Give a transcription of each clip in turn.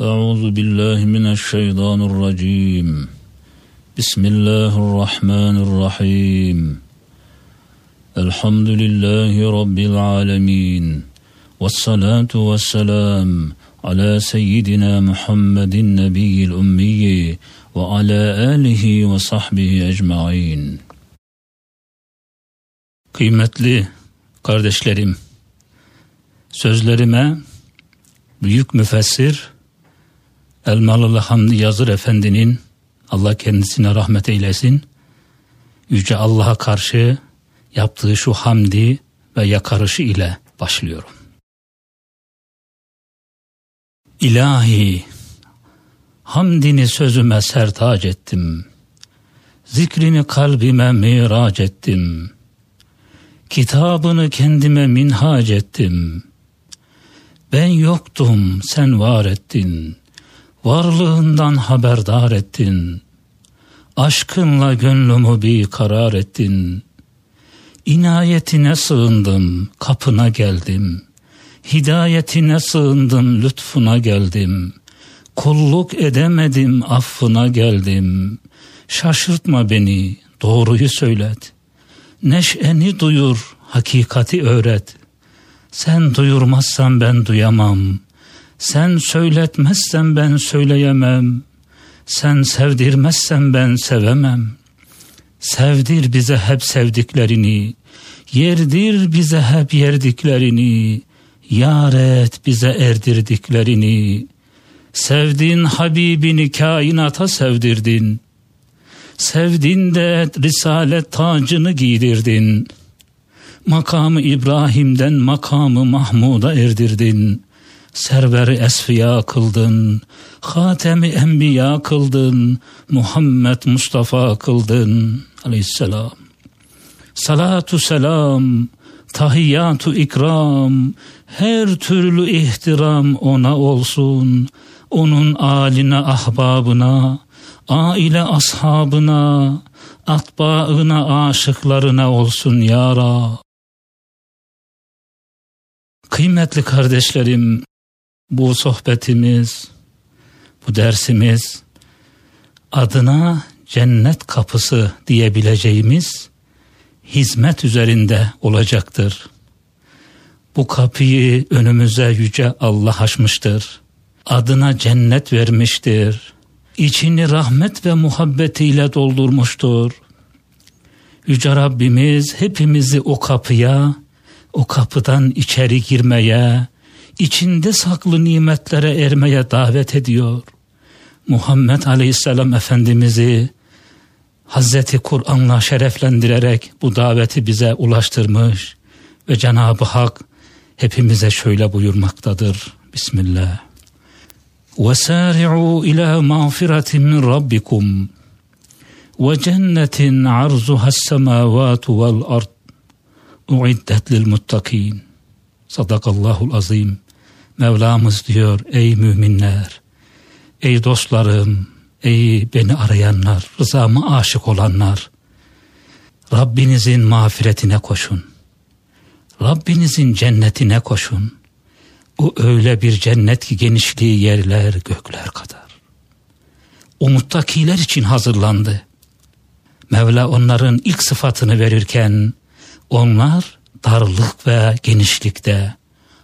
أعوذ بالله من الشيطان الرجيم بسم الله الرحمن الرحيم الحمد لله رب العالمين والصلاة والسلام على سيدنا محمد النبي الأمي وعلى آله وصحبه أجمعين Kıymetli kardeşlerim, sözlerime büyük müfessir Elmalılı Hamdi Yazır Efendi'nin Allah kendisine rahmet eylesin. Yüce Allah'a karşı yaptığı şu hamdi ve yakarışı ile başlıyorum. İlahi, hamdini sözüme sertac ettim. Zikrini kalbime mirac ettim. Kitabını kendime minhac ettim. Ben yoktum, sen var ettin. Varlığından haberdar ettin. Aşkınla gönlümü bir karar ettin. İnayetine sığındım, kapına geldim. Hidayetine sığındım, lütfuna geldim. Kulluk edemedim, affına geldim. Şaşırtma beni, doğruyu söylet. Neşeni duyur, hakikati öğret. Sen duyurmazsan ben duyamam. Sen söyletmezsen ben söyleyemem. Sen sevdirmezsen ben sevemem. Sevdir bize hep sevdiklerini. Yerdir bize hep yerdiklerini. Yar et bize erdirdiklerini. Sevdin Habibini kainata sevdirdin. Sevdin de risalet tacını giydirdin. Makamı İbrahim'den makamı Mahmud'a erdirdin. Serveri esfiya kıldın, hatemi enbiya kıldın, Muhammed Mustafa kıldın aleyhisselam. Salatu selam, tahiyyatu ikram, her türlü ihtiram ona olsun, onun aline ahbabına, aile ashabına, atbağına aşıklarına olsun ya Rab. Kıymetli kardeşlerim, bu sohbetimiz, bu dersimiz adına cennet kapısı diyebileceğimiz hizmet üzerinde olacaktır. Bu kapıyı önümüze yüce Allah açmıştır. Adına cennet vermiştir. İçini rahmet ve muhabbetiyle doldurmuştur. Yüce Rabbimiz hepimizi o kapıya, o kapıdan içeri girmeye, içinde saklı nimetlere ermeye davet ediyor. Muhammed Aleyhisselam Efendimiz'i Hazreti Kur'an'la şereflendirerek bu daveti bize ulaştırmış ve Cenab-ı Hak hepimize şöyle buyurmaktadır. Bismillah. وَسَارِعُوا إِلَى مَغْفِرَةٍ مِّنْ رَبِّكُمْ وَجَنَّةٍ عَرْضُهَا السَّمَاوَاتُ وَالْأَرْضُ اُعِدَّتْ لِلْمُتَّقِينَ Sadakallahul azim. Mevlamız diyor ey müminler, ey dostlarım, ey beni arayanlar, rızama aşık olanlar, Rabbinizin mağfiretine koşun. Rabbinizin cennetine koşun. O öyle bir cennet ki genişliği yerler gökler kadar. O muttakiler için hazırlandı. Mevla onların ilk sıfatını verirken onlar darlık ve genişlikte,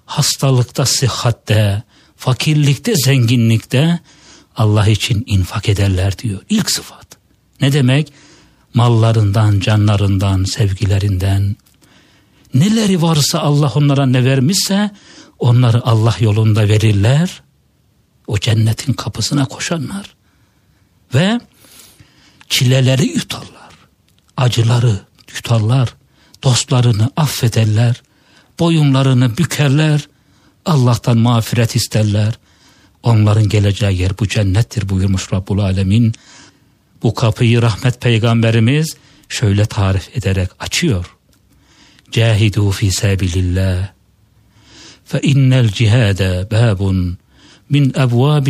hastalıkta, sıhhatte, fakirlikte, zenginlikte Allah için infak ederler diyor. İlk sıfat. Ne demek? Mallarından, canlarından, sevgilerinden, neleri varsa Allah onlara ne vermişse onları Allah yolunda verirler. O cennetin kapısına koşanlar. Ve çileleri yutarlar. Acıları yutarlar. Dostlarını affederler. Boyunlarını bükerler. Allah'tan mağfiret isterler. Onların geleceği yer bu cennettir buyurmuş Rabbul Alemin. Bu kapıyı rahmet peygamberimiz şöyle tarif ederek açıyor. Cahidu fi sabilillah fe innel cihade babun min ebvabi